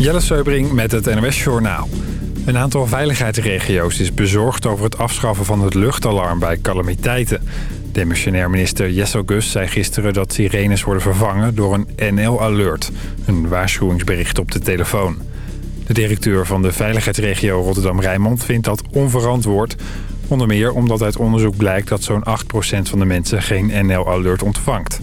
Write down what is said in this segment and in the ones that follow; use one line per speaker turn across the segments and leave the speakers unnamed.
Jelle Seubring met het NOS Journaal. Een aantal veiligheidsregio's is bezorgd over het afschaffen van het luchtalarm bij calamiteiten. Demissionair minister Jessel Gus zei gisteren dat sirenes worden vervangen door een NL-alert. Een waarschuwingsbericht op de telefoon. De directeur van de veiligheidsregio Rotterdam-Rijnmond vindt dat onverantwoord. Onder meer omdat uit onderzoek blijkt dat zo'n 8% van de mensen geen NL-alert ontvangt.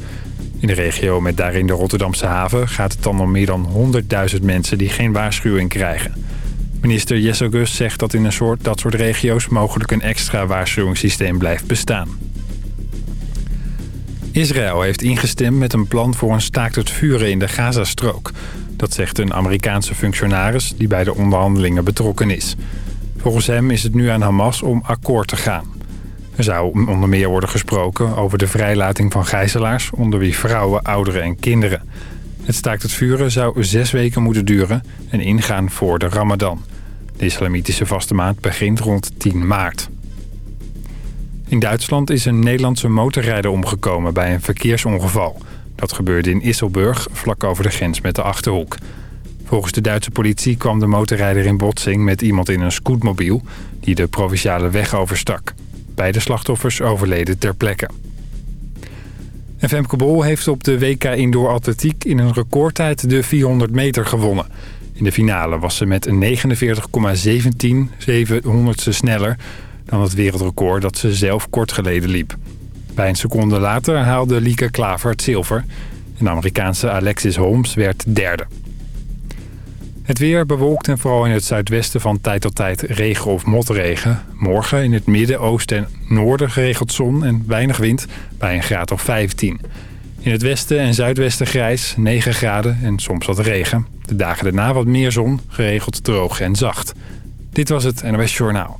In de regio met daarin de Rotterdamse haven gaat het dan om meer dan 100.000 mensen die geen waarschuwing krijgen. Minister Jesselgus zegt dat in een soort, dat soort regio's mogelijk een extra waarschuwingssysteem blijft bestaan. Israël heeft ingestemd met een plan voor een staakt het vuren in de Gazastrook. Dat zegt een Amerikaanse functionaris die bij de onderhandelingen betrokken is. Volgens hem is het nu aan Hamas om akkoord te gaan. Er zou onder meer worden gesproken over de vrijlating van gijzelaars... onder wie vrouwen, ouderen en kinderen. Het staakt het vuren zou zes weken moeten duren en ingaan voor de ramadan. De islamitische vaste maand begint rond 10 maart. In Duitsland is een Nederlandse motorrijder omgekomen bij een verkeersongeval. Dat gebeurde in Isselburg, vlak over de grens met de Achterhoek. Volgens de Duitse politie kwam de motorrijder in botsing met iemand in een scootmobiel... die de provinciale weg overstak. Beide slachtoffers overleden ter plekke. En Femke Bol heeft op de WK Indoor Atletiek in een recordtijd de 400 meter gewonnen. In de finale was ze met 49,17 700ste sneller dan het wereldrecord dat ze zelf kort geleden liep. Bij een seconde later haalde Lieke Klaver het zilver. De Amerikaanse Alexis Holmes werd derde. Het weer bewolkt en vooral in het zuidwesten van tijd tot tijd regen of motregen. Morgen in het midden, oosten en noorden geregeld zon en weinig wind bij een graad of 15. In het westen en zuidwesten grijs, 9 graden en soms wat regen. De dagen daarna wat meer zon, geregeld droog en zacht. Dit was het NOS Journaal.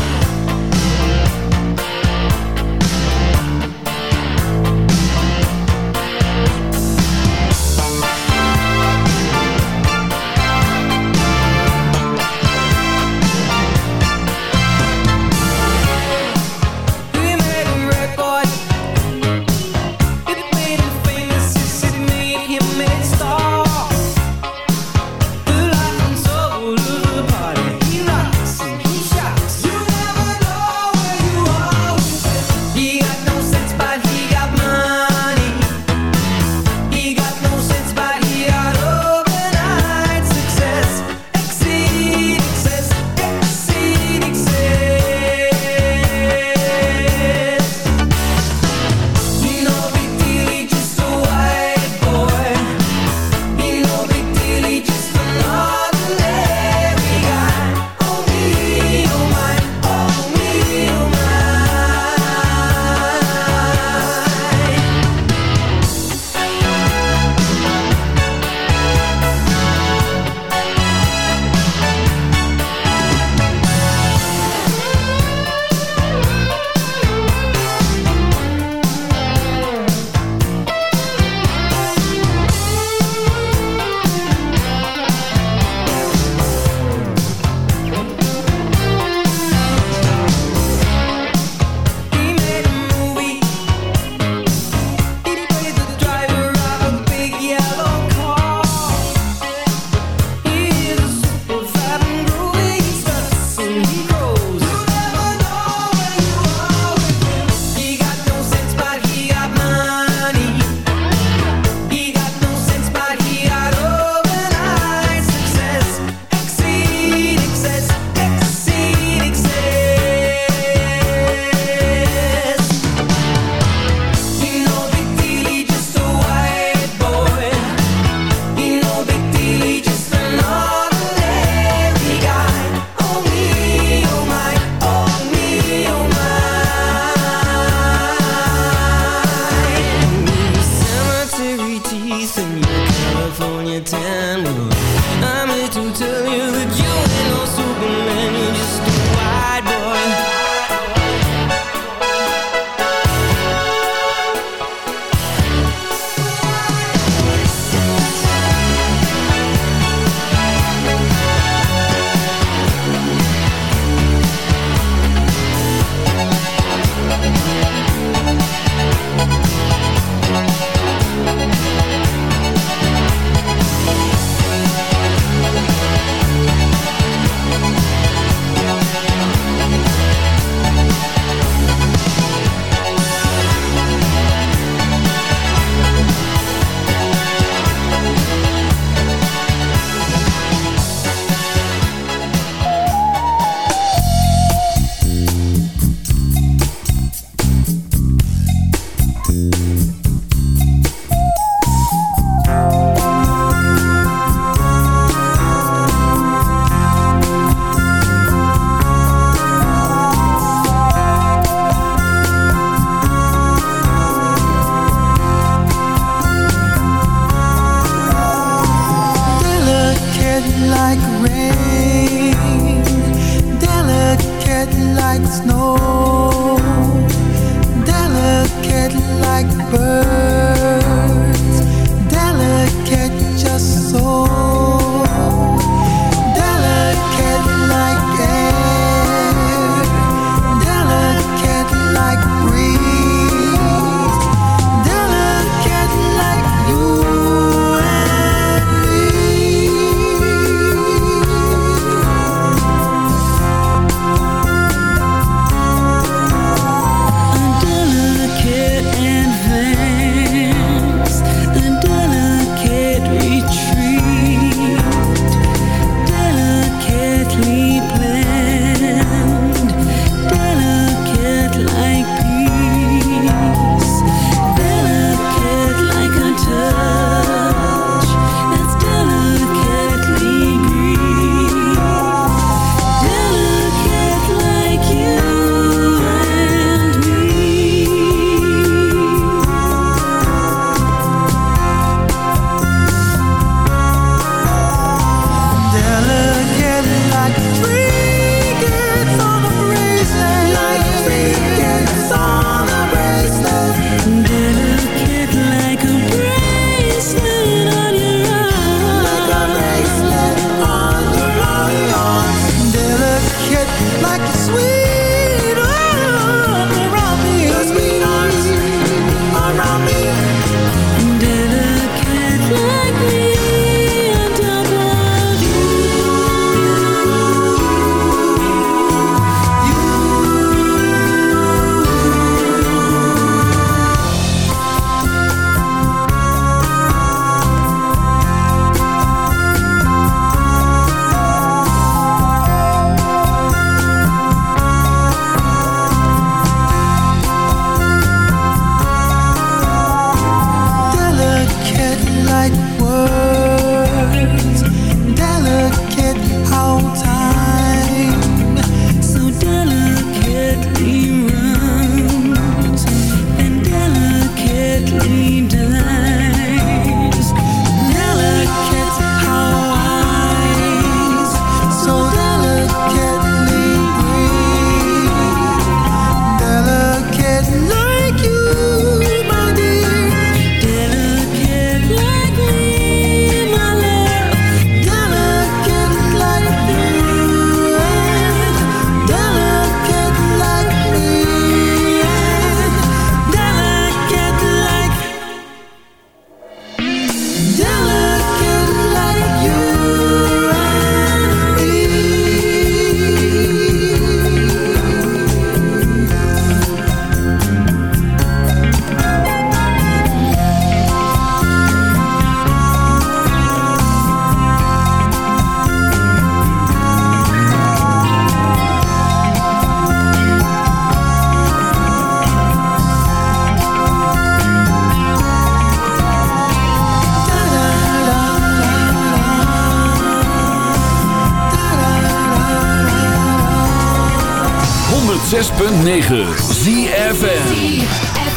106.9 ZFN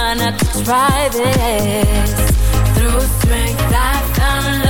not to
try this. Through strength, I found love.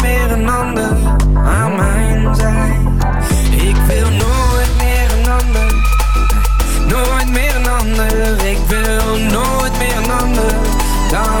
dan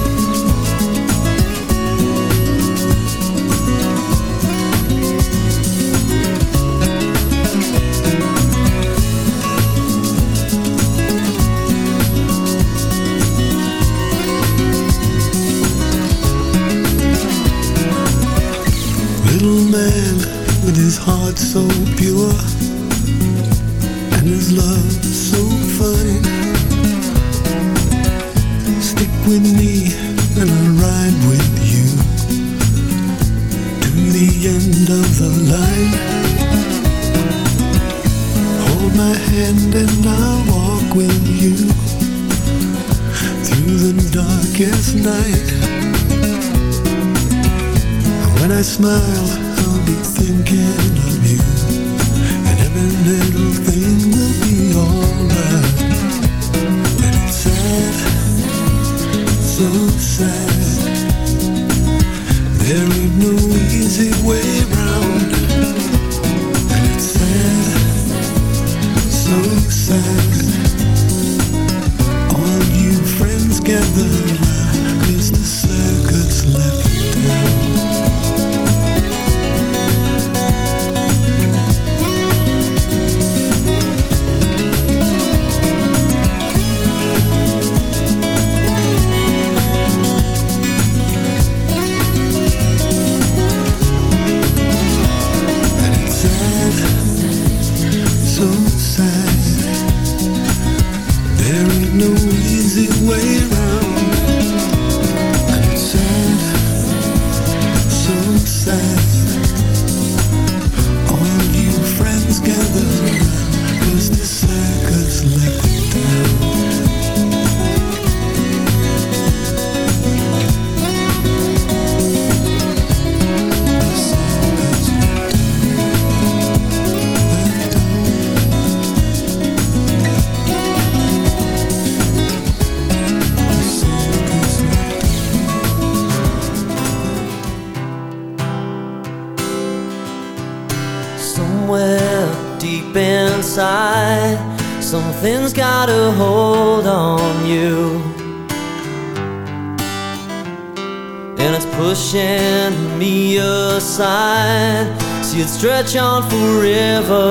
stretch on forever.